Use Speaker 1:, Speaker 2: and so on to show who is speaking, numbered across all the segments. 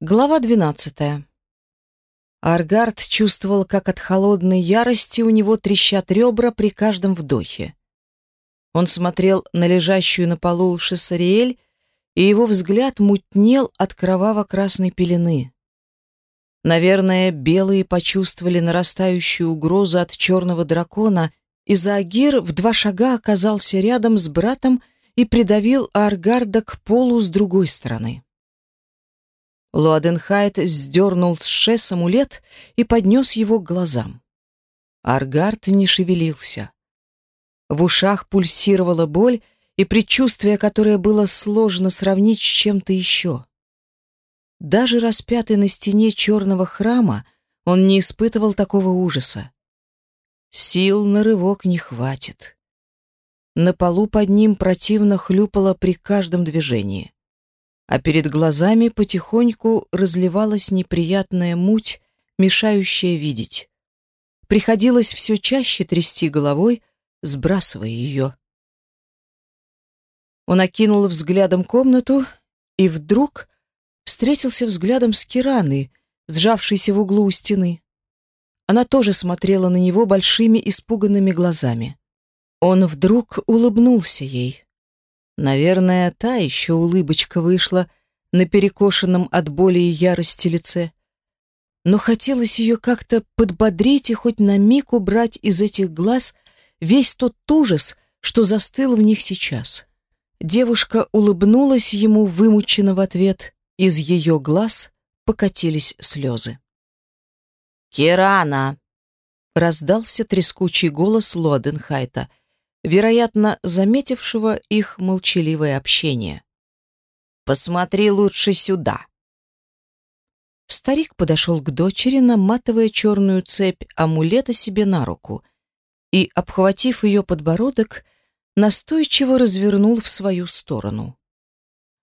Speaker 1: Глава двенадцатая. Аргард чувствовал, как от холодной ярости у него трещат ребра при каждом вдохе. Он смотрел на лежащую на полу Шессариэль, и его взгляд мутнел от кроваво-красной пелены. Наверное, белые почувствовали нарастающую угрозу от черного дракона, и Заагир в два шага оказался рядом с братом и придавил Аргарда к полу с другой стороны. Луаденхайт сдернул с шест амулет и поднес его к глазам. Аргард не шевелился. В ушах пульсировала боль и предчувствие, которое было сложно сравнить с чем-то еще. Даже распятый на стене черного храма он не испытывал такого ужаса. Сил на рывок не хватит. На полу под ним противно хлюпало при каждом движении а перед глазами потихоньку разливалась неприятная муть, мешающая видеть. Приходилось все чаще трясти головой, сбрасывая ее. Он окинул взглядом комнату и вдруг встретился взглядом с Кираной, сжавшейся в углу у стены. Она тоже смотрела на него большими испуганными глазами. Он вдруг улыбнулся ей. Наверное, та еще улыбочка вышла на перекошенном от боли и ярости лице. Но хотелось ее как-то подбодрить и хоть на миг убрать из этих глаз весь тот ужас, что застыл в них сейчас. Девушка улыбнулась ему вымученно в ответ, из ее глаз покатились слезы. «Кирана!» — раздался трескучий голос Лоденхайта — вероятно, заметившего их молчаливое общение. «Посмотри лучше сюда!» Старик подошел к дочери, наматывая черную цепь амулета себе на руку и, обхватив ее подбородок, настойчиво развернул в свою сторону.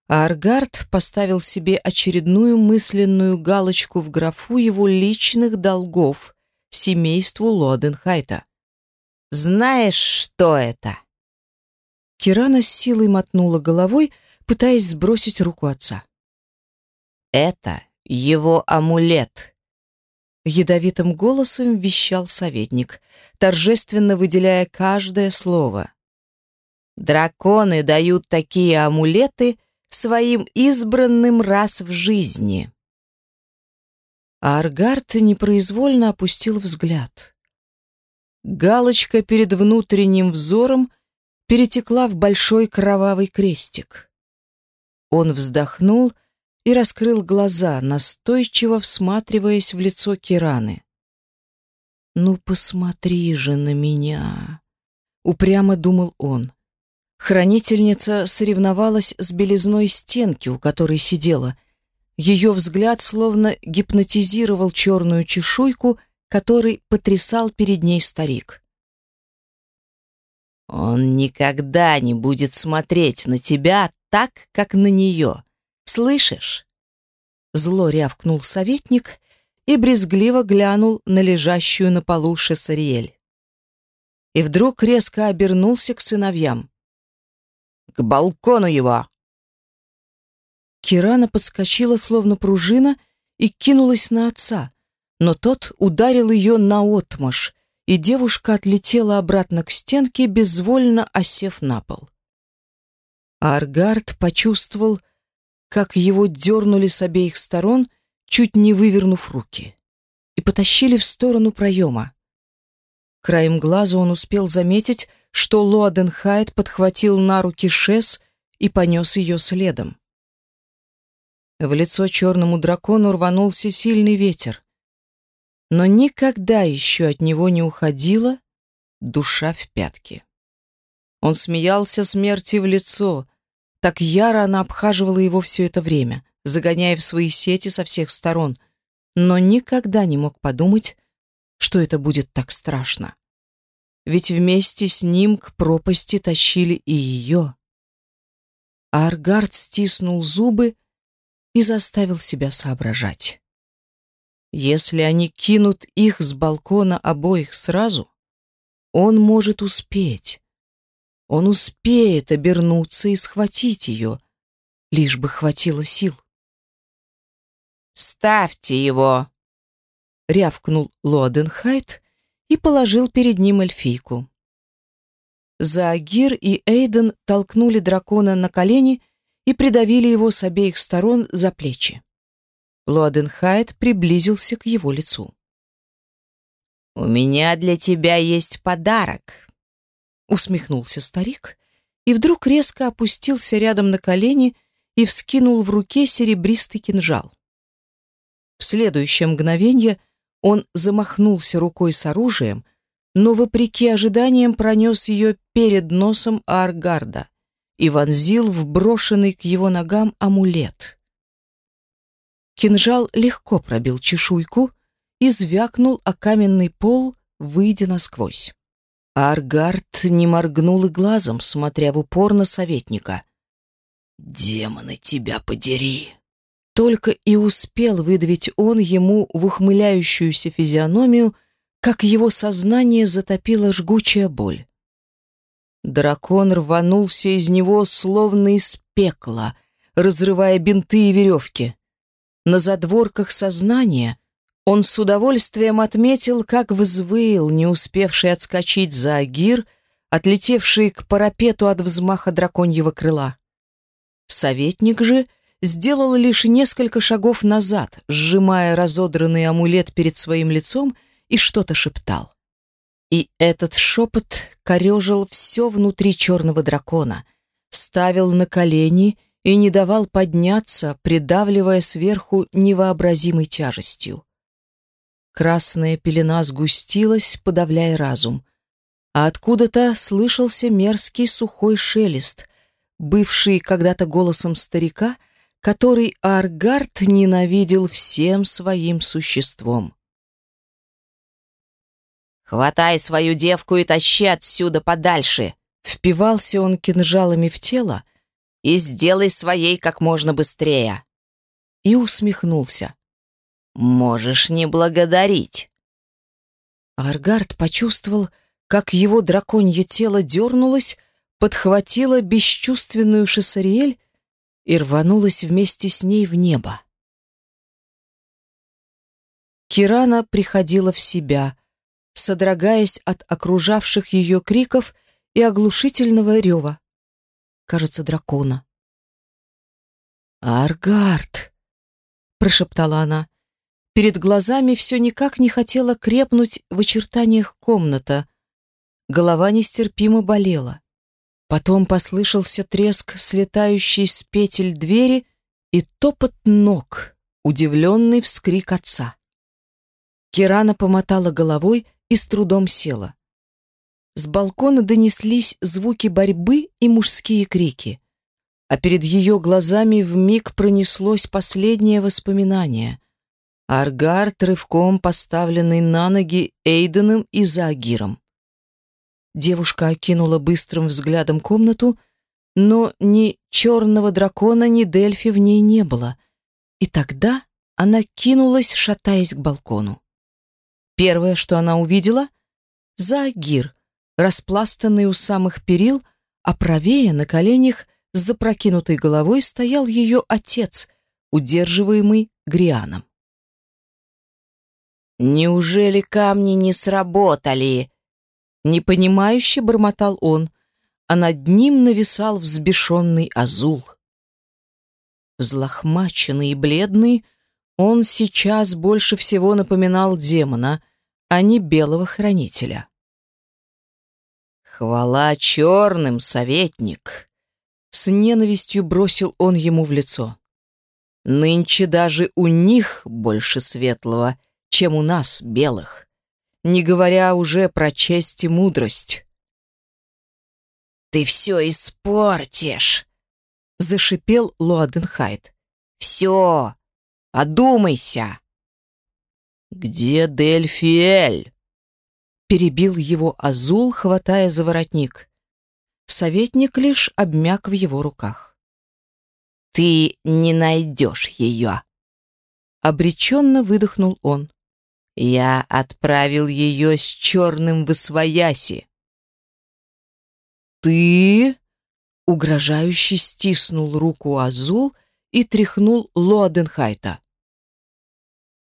Speaker 1: А Аргард поставил себе очередную мысленную галочку в графу его личных долгов семейству Лоденхайта. Знаешь, что это?» Кирана с силой мотнула головой, пытаясь сбросить руку отца. «Это его амулет», — ядовитым голосом вещал советник, торжественно выделяя каждое слово. «Драконы дают такие амулеты своим избранным раз в жизни». А Аргард непроизвольно опустил взгляд. Галочка перед внутренним взором перетекла в большой кровавый крестик. Он вздохнул и раскрыл глаза, настойчиво всматриваясь в лицо Кираны. «Ну, посмотри же на меня!» — упрямо думал он. Хранительница соревновалась с белизной стенки, у которой сидела. Ее взгляд словно гипнотизировал черную чешуйку — который потрясал перед ней старик. «Он никогда не будет смотреть на тебя так, как на нее. Слышишь?» Зло рявкнул советник и брезгливо глянул на лежащую на полу Шессариэль. И вдруг резко обернулся к сыновьям. «К балкону его!» Кирана подскочила, словно пружина, и кинулась на отца но тот ударил ее наотмашь, и девушка отлетела обратно к стенке, безвольно осев на пол. Аргард почувствовал, как его дернули с обеих сторон, чуть не вывернув руки, и потащили в сторону проема. Краем глаза он успел заметить, что Лоаденхайт подхватил на руки Шес и понес ее следом. В лицо черному дракону рванулся сильный ветер но никогда еще от него не уходила душа в пятки. Он смеялся смерти в лицо, так яро она обхаживала его все это время, загоняя в свои сети со всех сторон, но никогда не мог подумать, что это будет так страшно. Ведь вместе с ним к пропасти тащили и ее. А Аргард стиснул зубы и заставил себя соображать. Если они кинут их с балкона обоих сразу, он может успеть. Он успеет обернуться и схватить ее, лишь бы хватило сил.
Speaker 2: «Оставьте его!»
Speaker 1: — рявкнул Лоденхайт и положил перед ним эльфийку. Заагир и Эйден толкнули дракона на колени и придавили его с обеих сторон за плечи. Лоденхайт приблизился к его лицу.
Speaker 2: «У меня для тебя есть подарок», —
Speaker 1: усмехнулся старик и вдруг резко опустился рядом на колени и вскинул в руке серебристый кинжал. В следующее мгновение он замахнулся рукой с оружием, но, вопреки ожиданиям, пронес ее перед носом Аргарда и вонзил в брошенный к его ногам амулет. Кинжал легко пробил чешуйку и звякнул о каменный пол, выйдя насквозь. Аргард не моргнул и глазом, смотря в упор на советника.
Speaker 3: «Демоны, тебя подери!»
Speaker 1: Только и успел выдавить он ему в ухмыляющуюся физиономию, как его сознание затопила жгучая боль. Дракон рванулся из него, словно из пекла, разрывая бинты и веревки. На задворках сознания он с удовольствием отметил, как взвыл, не успевший отскочить за Агир, отлетевший к парапету от взмаха драконьего крыла. Советник же сделал лишь несколько шагов назад, сжимая разодранный амулет перед своим лицом и что-то шептал. И этот шепот корежил все внутри черного дракона, ставил на колени и не давал подняться, придавливая сверху невообразимой тяжестью. Красная пелена сгустилась, подавляя разум, а откуда-то слышался мерзкий сухой шелест, бывший когда-то голосом старика, который Аргард ненавидел всем своим существом.
Speaker 2: «Хватай свою девку и тащи отсюда подальше!»
Speaker 1: Впивался он кинжалами в тело
Speaker 2: и сделай своей как можно быстрее.
Speaker 1: И усмехнулся.
Speaker 2: Можешь не благодарить.
Speaker 1: Аргард почувствовал, как его драконье тело дернулось, подхватило бесчувственную Шессариэль и рванулось вместе с ней в небо. Кирана приходила в себя, содрогаясь от окружавших ее криков и оглушительного рева. Кажется, дракона. «Аргард!» — прошептала она. Перед глазами все никак не хотела крепнуть в очертаниях комната. Голова нестерпимо болела. Потом послышался треск слетающей с петель двери и топот ног, удивленный вскрик отца. Кирана помотала головой и с трудом села. С балкона донеслись звуки борьбы и мужские крики, а перед ее глазами вмиг пронеслось последнее воспоминание. Аргард рывком поставленный на ноги Эйденом и Загиром. Девушка окинула быстрым взглядом комнату, но ни черного дракона, ни Дельфи в ней не было. И тогда она кинулась, шатаясь к балкону. Первое, что она увидела — Загир, распластанный у самых перил, а правее на коленях с запрокинутой головой стоял ее отец, удерживаемый Грианом.
Speaker 2: «Неужели камни не сработали?»
Speaker 1: Непонимающе бормотал он, а над ним нависал взбешенный Азул. Взлохмаченный и бледный, он сейчас больше всего напоминал демона, а не белого хранителя.
Speaker 2: «Хвала черным, советник!»
Speaker 1: С ненавистью бросил он ему в лицо. «Нынче даже у них больше светлого, чем у нас, белых» не говоря уже про честь и мудрость.
Speaker 2: «Ты все испортишь!» — зашипел Луаденхайт. «Все! Одумайся!»
Speaker 3: «Где Дельфиэль?»
Speaker 1: — перебил его Азул, хватая за воротник. Советник лишь обмяк в его руках.
Speaker 2: «Ты не найдешь ее!»
Speaker 1: Обреченно выдохнул он.
Speaker 2: Я отправил ее с черным в освояси.
Speaker 1: «Ты?» — угрожающе стиснул руку Азул и тряхнул Лоаденхайта.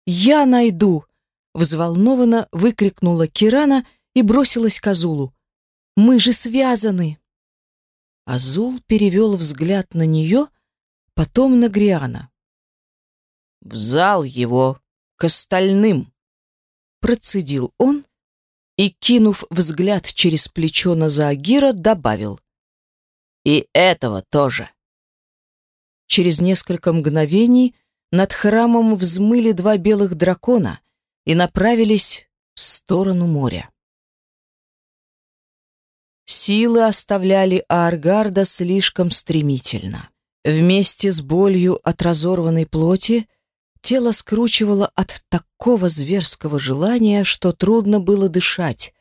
Speaker 1: Я найду!» Взволнованно выкрикнула Кирана и бросилась к Азулу. «Мы же связаны!» Азул перевел взгляд на нее, потом на Гриана.
Speaker 3: «В зал его, к остальным!»
Speaker 1: Процедил он и, кинув взгляд через плечо на Заагира, добавил.
Speaker 3: «И этого тоже!»
Speaker 1: Через несколько мгновений над храмом взмыли два белых дракона и направились в сторону моря. Силы оставляли Ааргарда слишком стремительно. Вместе с болью от разорванной плоти тело скручивало от такого зверского желания, что трудно было дышать.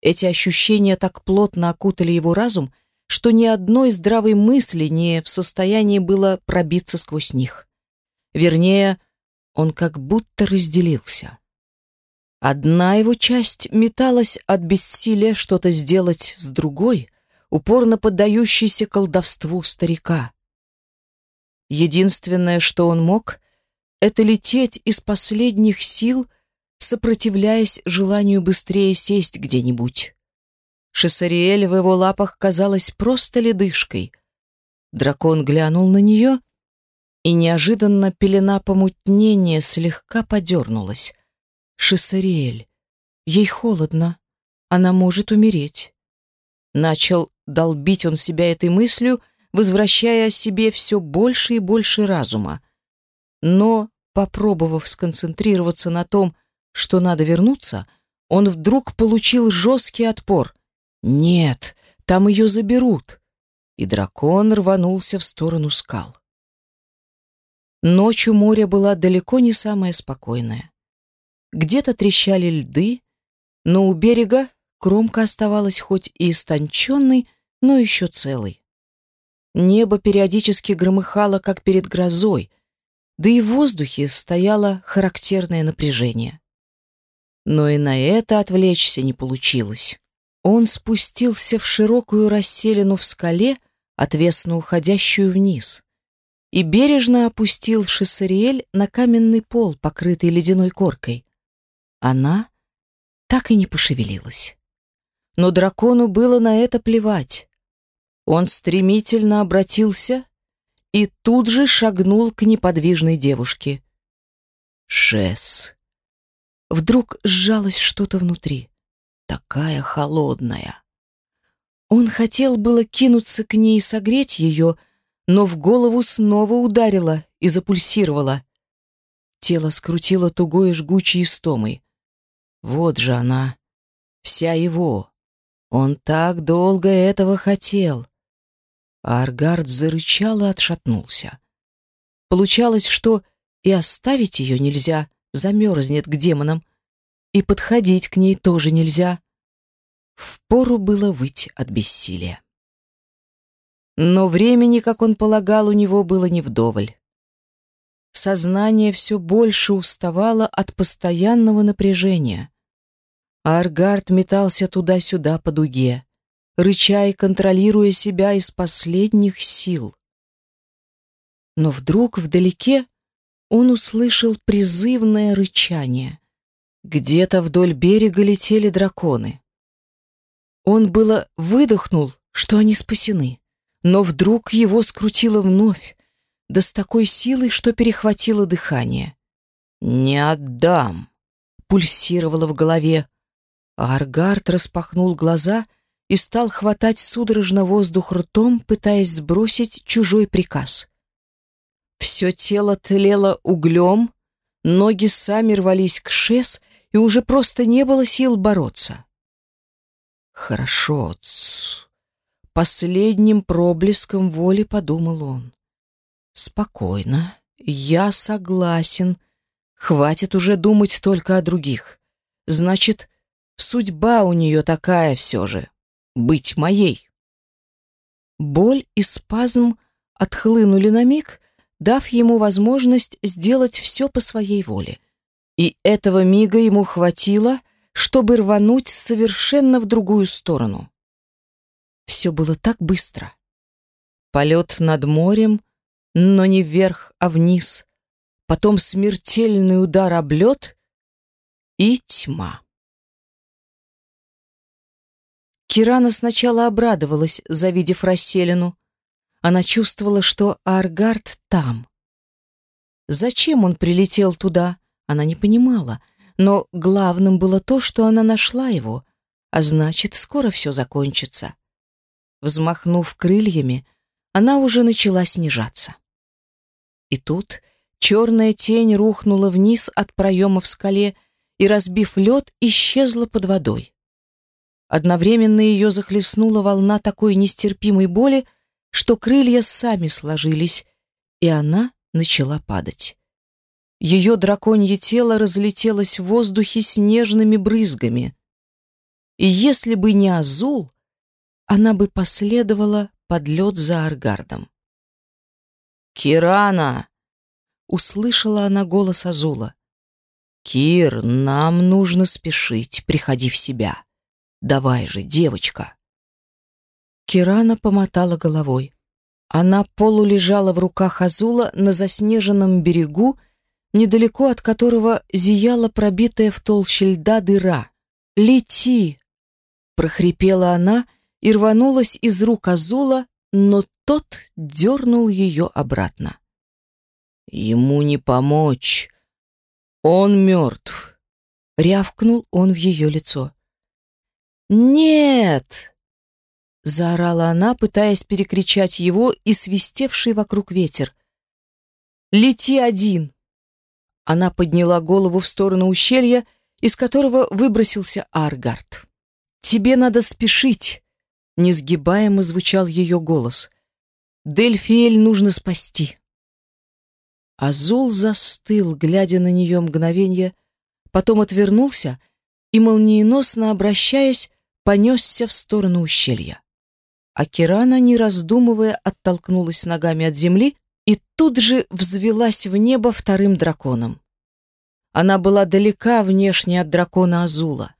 Speaker 1: Эти ощущения так плотно окутали его разум, что ни одной здравой мысли не в состоянии было пробиться сквозь них. Вернее, он как будто разделился. Одна его часть металась от бессилия что-то сделать с другой, упорно поддающейся колдовству старика. Единственное, что он мог, это лететь из последних сил, сопротивляясь желанию быстрее сесть где-нибудь. Шессариэль в его лапах казалась просто ледышкой. Дракон глянул на нее — и неожиданно пелена помутнения слегка подернулась. Шессариэль. Ей холодно. Она может умереть. Начал долбить он себя этой мыслью, возвращая себе все больше и больше разума. Но, попробовав сконцентрироваться на том, что надо вернуться, он вдруг получил жесткий отпор. «Нет, там ее заберут!» И дракон рванулся в сторону скал. Ночью море было далеко не самое спокойное. Где-то трещали льды, но у берега кромка оставалась хоть и истонченной, но еще целой. Небо периодически громыхало, как перед грозой, да и в воздухе стояло характерное напряжение. Но и на это отвлечься не получилось. Он спустился в широкую расселину в скале, отвесно уходящую вниз и бережно опустил Шессариэль на каменный пол, покрытый ледяной коркой. Она так и не пошевелилась. Но дракону было на это плевать. Он стремительно обратился и тут же шагнул к неподвижной девушке. «Шесс!» Вдруг сжалось что-то внутри. Такая холодная. Он хотел было кинуться к ней и согреть ее, но в голову снова ударило и запульсировало. Тело скрутило тугой жгучей истомой. Вот же она, вся его. Он так долго этого хотел. А Аргард зарычал и отшатнулся. Получалось, что и оставить ее нельзя, замерзнет к демонам, и подходить к ней тоже нельзя. Впору было выйти от бессилия. Но времени, как он полагал, у него было не вдоволь. Сознание все больше уставало от постоянного напряжения. Аргард метался туда-сюда по дуге, рыча и контролируя себя из последних сил. Но вдруг вдалеке он услышал призывное рычание. Где-то вдоль берега летели драконы. Он было выдохнул, что они спасены но вдруг его скрутило вновь, да с такой силой, что перехватило дыхание. «Не отдам!» — пульсировало в голове. Аргард распахнул глаза и стал хватать судорожно воздух ртом, пытаясь сбросить чужой приказ. Все тело тлело углем, ноги сами рвались к шес, и уже просто не было сил бороться. «Хорошо, тс, Последним проблеском воли подумал он. Спокойно, я согласен. Хватит уже думать только о других. Значит, судьба у нее такая все же — быть моей. Боль и спазм отхлынули на миг, дав ему возможность сделать все по своей воле. И этого мига ему хватило, чтобы рвануть совершенно в другую сторону. Все было так быстро. Полет над морем, но не вверх, а вниз. потом смертельный удар об лед и тьма. Кирана сначала обрадовалась, завидев расселину. Она чувствовала, что Аргард там. Зачем он прилетел туда, она не понимала, но главным было то, что она нашла его, а значит, скоро все закончится. Взмахнув крыльями, она уже начала снижаться. И тут черная тень рухнула вниз от проема в скале и, разбив лед, исчезла под водой. Одновременно ее захлестнула волна такой нестерпимой боли, что крылья сами сложились, и она начала падать. Ее драконье тело разлетелось в воздухе снежными брызгами. И если бы не Азул, она бы последовала под лед за Аргардом.
Speaker 3: «Кирана!»
Speaker 1: — услышала она голос Азула. «Кир, нам нужно спешить, приходи в себя». Давай же, девочка. Кирана помотала головой. Она полулежала в руках Азула на заснеженном берегу, недалеко от которого зияла пробитая в толще льда дыра. «Лети!» — прохрипела она и рванулась из рук Азула, но тот дернул ее обратно.
Speaker 3: «Ему не помочь. Он мертв!»
Speaker 1: — рявкнул он в ее лицо. «Нет!» — заорала она, пытаясь перекричать его и свистевший вокруг ветер. «Лети один!» Она подняла голову в сторону ущелья, из которого выбросился Аргард. «Тебе надо спешить!» — несгибаемо звучал ее голос. «Дельфиэль нужно спасти!» Азул застыл, глядя на нее мгновенье, потом отвернулся и, молниеносно обращаясь, понесся в сторону ущелья. А Кирана, не раздумывая, оттолкнулась ногами от земли и тут же взвелась в небо вторым драконом. Она была далека внешне от дракона Азула.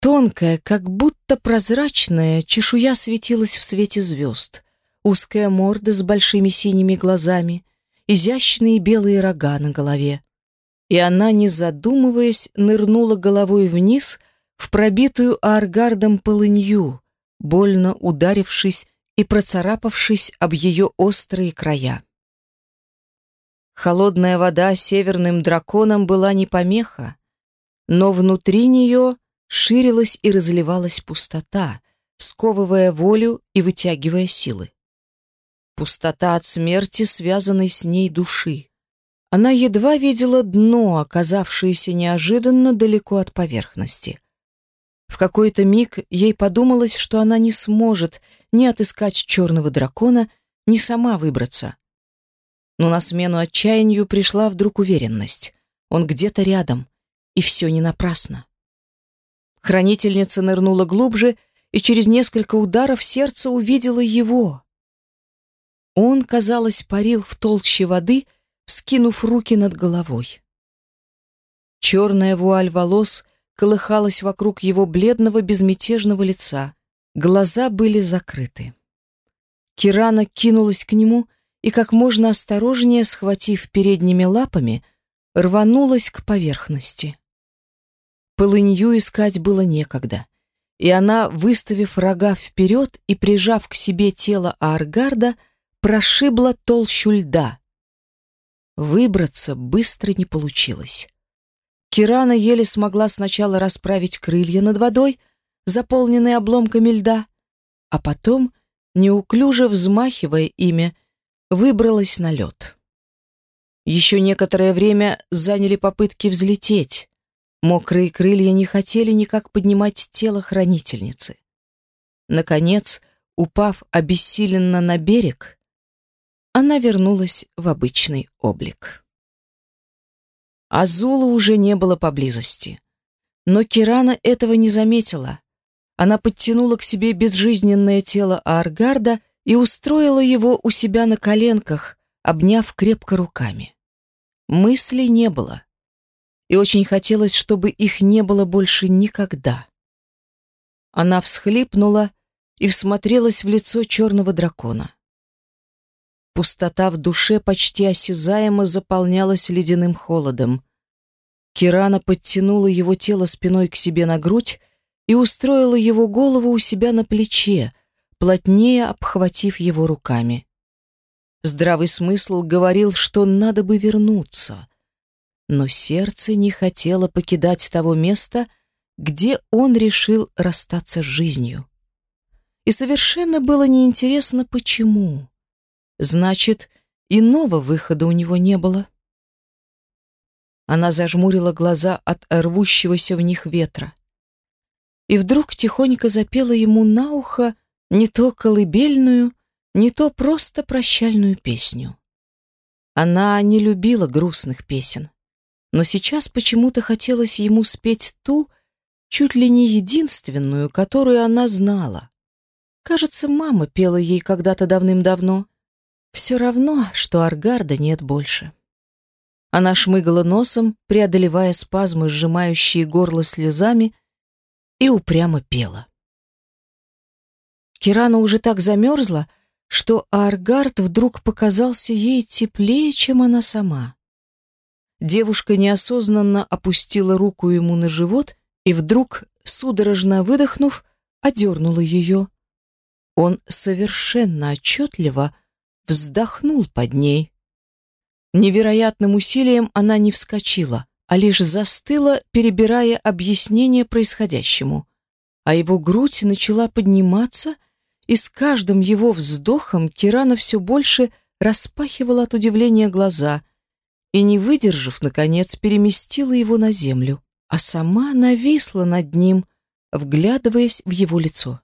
Speaker 1: Тонкая, как будто прозрачная, чешуя светилась в свете звезд. Узкая морда с большими синими глазами, изящные белые рога на голове. И она, не задумываясь, нырнула головой вниз — в пробитую аргардом полынью, больно ударившись и процарапавшись об ее острые края. Холодная вода северным драконом была не помеха, но внутри нее ширилась и разливалась пустота, сковывая волю и вытягивая силы. Пустота от смерти, связанной с ней души. Она едва видела дно, оказавшееся неожиданно далеко от поверхности. В какой-то миг ей подумалось, что она не сможет ни отыскать черного дракона, ни сама выбраться. Но на смену отчаянию пришла вдруг уверенность. Он где-то рядом, и все не напрасно. Хранительница нырнула глубже и через несколько ударов сердца увидела его. Он, казалось, парил в толще воды, вскинув руки над головой. Черная вуаль волос колыхалась вокруг его бледного безмятежного лица. Глаза были закрыты. Кирана кинулась к нему и, как можно осторожнее схватив передними лапами, рванулась к поверхности. Полынью искать было некогда, и она, выставив рога вперед и прижав к себе тело Аргарда, прошибла толщу льда. Выбраться быстро не получилось. Кирана еле смогла сначала расправить крылья над водой, заполненные обломками льда, а потом, неуклюже взмахивая ими, выбралась на лед. Еще некоторое время заняли попытки взлететь. Мокрые крылья не хотели никак поднимать тело хранительницы. Наконец, упав обессиленно на берег, она вернулась в обычный облик. Азула уже не было поблизости. Но Кирана этого не заметила. Она подтянула к себе безжизненное тело Аргарда и устроила его у себя на коленках, обняв крепко руками. Мыслей не было. И очень хотелось, чтобы их не было больше никогда. Она всхлипнула и всмотрелась в лицо черного дракона. Пустота в душе почти осязаемо заполнялась ледяным холодом. Кирана подтянула его тело спиной к себе на грудь и устроила его голову у себя на плече, плотнее обхватив его руками. Здравый смысл говорил, что надо бы вернуться, но сердце не хотело покидать того места, где он решил расстаться с жизнью. И совершенно было неинтересно, почему. Значит, иного выхода у него не было. Она зажмурила глаза от рвущегося в них ветра. И вдруг тихонько запела ему на ухо не то колыбельную, не то просто прощальную песню. Она не любила грустных песен, но сейчас почему-то хотелось ему спеть ту, чуть ли не единственную, которую она знала. Кажется, мама пела ей когда-то давным-давно. Все равно, что Аргарда нет больше. Она шмыгала носом, преодолевая спазмы, сжимающие горло слезами, и упрямо пела. Кирана уже так замерзла, что Аргард вдруг показался ей теплее, чем она сама. Девушка неосознанно опустила руку ему на живот и вдруг, судорожно выдохнув, одернула ее. Он совершенно отчетливо вздохнул под ней. Невероятным усилием она не вскочила, а лишь застыла, перебирая объяснение происходящему. А его грудь начала подниматься, и с каждым его вздохом Кирана все больше распахивала от удивления глаза и, не выдержав, наконец, переместила его на землю, а сама нависла над ним, вглядываясь в его лицо.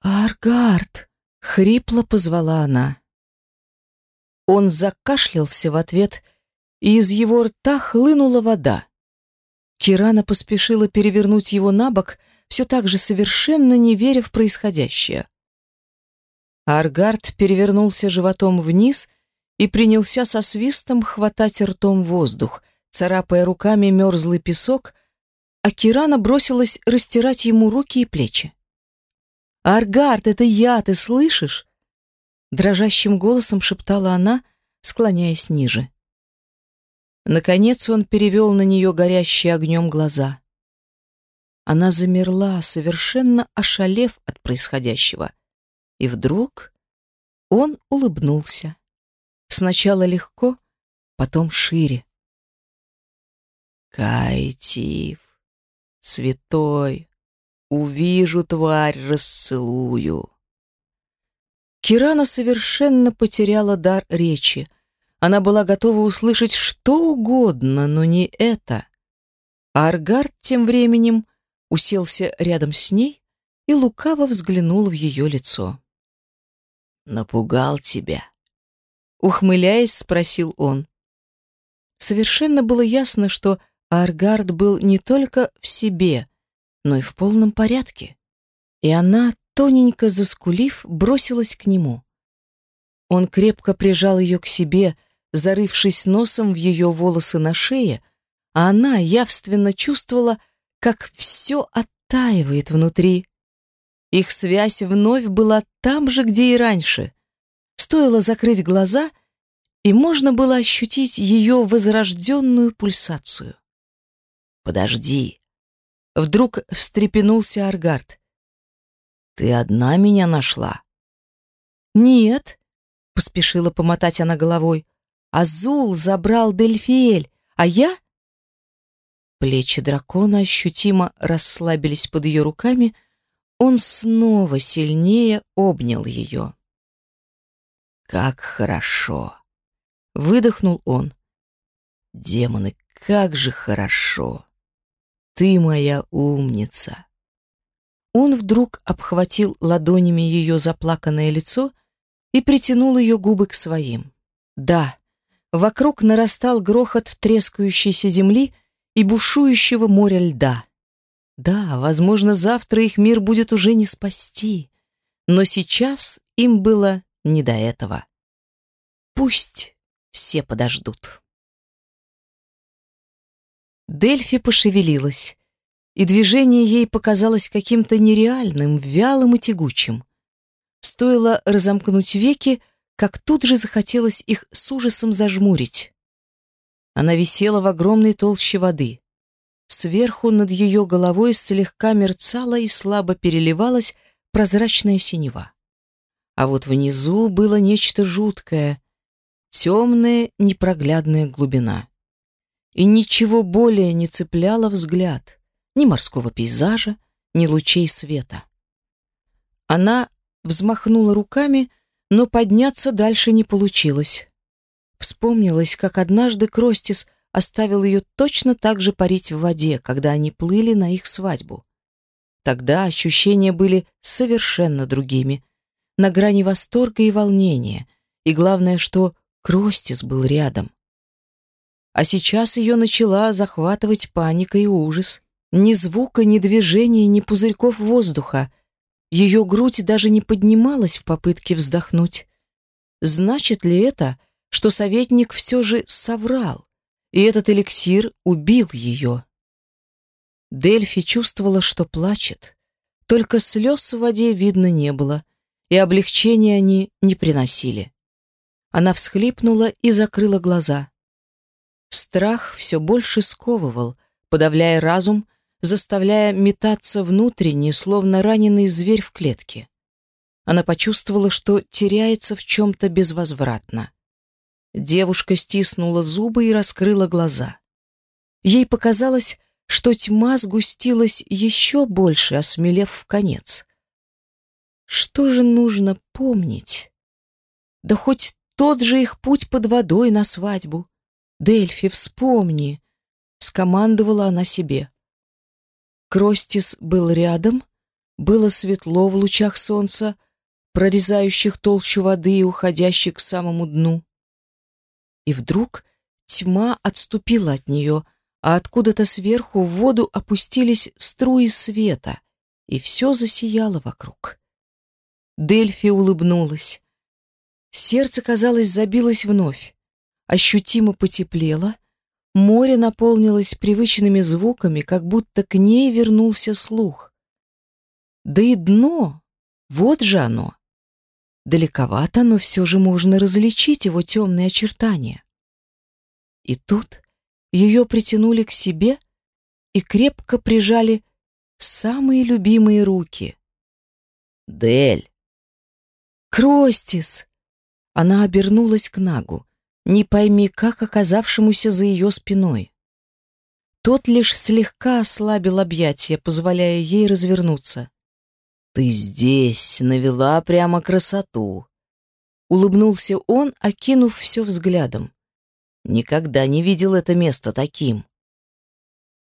Speaker 1: «Аргард!» Хрипло позвала она. Он закашлялся в ответ, и из его рта хлынула вода. Кирана поспешила перевернуть его на бок, все так же совершенно не веря в происходящее. Аргард перевернулся животом вниз и принялся со свистом хватать ртом воздух, царапая руками мерзлый песок, а Кирана бросилась растирать ему руки и плечи. «Аргард, это я, ты слышишь?» Дрожащим голосом шептала она, склоняясь ниже. Наконец он перевел на нее горящие огнем глаза. Она замерла, совершенно ошалев от происходящего. И вдруг он улыбнулся. Сначала легко, потом шире. Кайтив, святой, Увижу тварь, расцелую. Кирана совершенно потеряла дар речи. Она была готова услышать что угодно, но не это. Аргард тем временем уселся рядом с ней и лукаво взглянул в ее лицо. «Напугал тебя?» Ухмыляясь, спросил он. Совершенно было ясно, что Аргард был не только в себе, но и в полном порядке. И она, тоненько заскулив, бросилась к нему. Он крепко прижал ее к себе, зарывшись носом в ее волосы на шее, а она явственно чувствовала, как все оттаивает внутри. Их связь вновь была там же, где и раньше. Стоило закрыть глаза, и можно было ощутить ее возрожденную пульсацию. «Подожди», Вдруг встрепенулся Аргард. «Ты одна меня нашла?» «Нет», — поспешила помотать она головой. «Азул забрал Дельфиэль, а я...» Плечи дракона ощутимо расслабились под ее руками, он снова сильнее обнял ее. «Как хорошо!» — выдохнул он. «Демоны, как же хорошо!» Ты моя умница. Он вдруг обхватил ладонями ее заплаканное лицо и притянул ее губы к своим. Да, вокруг нарастал грохот трескающейся земли и бушующего моря льда. Да, возможно, завтра их мир будет уже не спасти, но сейчас им было не до этого. Пусть все подождут. Дельфи пошевелилась, и движение ей показалось каким-то нереальным, вялым и тягучим. Стоило разомкнуть веки, как тут же захотелось их с ужасом зажмурить. Она висела в огромной толще воды. Сверху над ее головой слегка мерцала и слабо переливалась прозрачная синева. А вот внизу было нечто жуткое, темная непроглядная глубина. И ничего более не цепляло взгляд, ни морского пейзажа, ни лучей света. Она взмахнула руками, но подняться дальше не получилось. Вспомнилось, как однажды Кростис оставил ее точно так же парить в воде, когда они плыли на их свадьбу. Тогда ощущения были совершенно другими, на грани восторга и волнения, и главное, что Кростис был рядом. А сейчас ее начала захватывать паника и ужас. Ни звука, ни движения, ни пузырьков воздуха. Ее грудь даже не поднималась в попытке вздохнуть. Значит ли это, что советник все же соврал, и этот эликсир убил ее? Дельфи чувствовала, что плачет. Только слез в воде видно не было, и облегчения они не приносили. Она всхлипнула и закрыла глаза. Страх все больше сковывал, подавляя разум, заставляя метаться внутренне, словно раненый зверь в клетке. Она почувствовала, что теряется в чем-то безвозвратно. Девушка стиснула зубы и раскрыла глаза. Ей показалось, что тьма сгустилась еще больше, осмелев в конец. Что же нужно помнить? Да хоть тот же их путь под водой на свадьбу. Дельфи, вспомни, скомандовала она себе. Кростис был рядом, было светло в лучах солнца, прорезающих толщу воды и уходящих к самому дну. И вдруг тьма отступила от нее, а откуда-то сверху в воду опустились струи света, и все засияло вокруг. Дельфи улыбнулась. Сердце, казалось, забилось вновь. Ощутимо потеплело, море наполнилось привычными звуками, как будто к ней вернулся слух. Да и дно, вот же оно. Далековато, но все же можно различить его темные очертания. И тут ее притянули к себе и крепко прижали самые любимые руки.
Speaker 3: «Дель!»
Speaker 1: «Кростис!» Она обернулась к Нагу, не пойми как оказавшемуся за ее спиной. Тот лишь слегка ослабил объятия, позволяя ей развернуться.
Speaker 3: «Ты здесь навела прямо красоту!»
Speaker 1: Улыбнулся он, окинув все взглядом.
Speaker 3: «Никогда не видел это место таким!»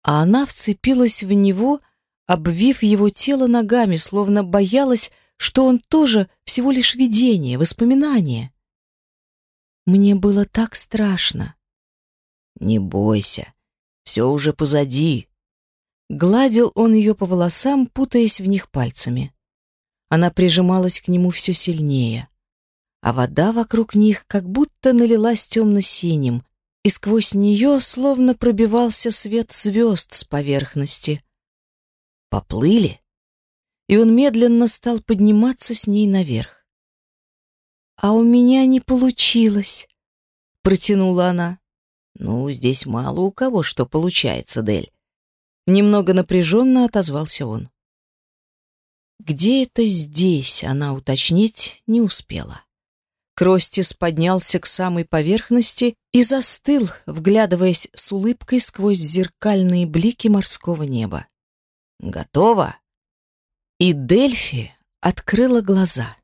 Speaker 1: А она вцепилась в него, обвив его тело ногами, словно боялась, что он тоже всего лишь видение, воспоминание. Мне было так страшно.
Speaker 3: Не бойся, все уже позади.
Speaker 1: Гладил он ее по волосам, путаясь в них пальцами. Она прижималась к нему все сильнее, а вода вокруг них как будто налилась темно-синим, и сквозь нее словно пробивался свет звезд с поверхности.
Speaker 3: Поплыли?
Speaker 1: и он медленно стал подниматься с ней наверх. «А у меня не получилось», — протянула она.
Speaker 3: «Ну, здесь мало у кого что получается, Дель».
Speaker 1: Немного напряженно отозвался он. Где это здесь, она уточнить не успела. Кростис поднялся к самой поверхности и застыл, вглядываясь с улыбкой сквозь зеркальные блики морского неба.
Speaker 3: «Готово?»
Speaker 1: И Дельфи открыла глаза.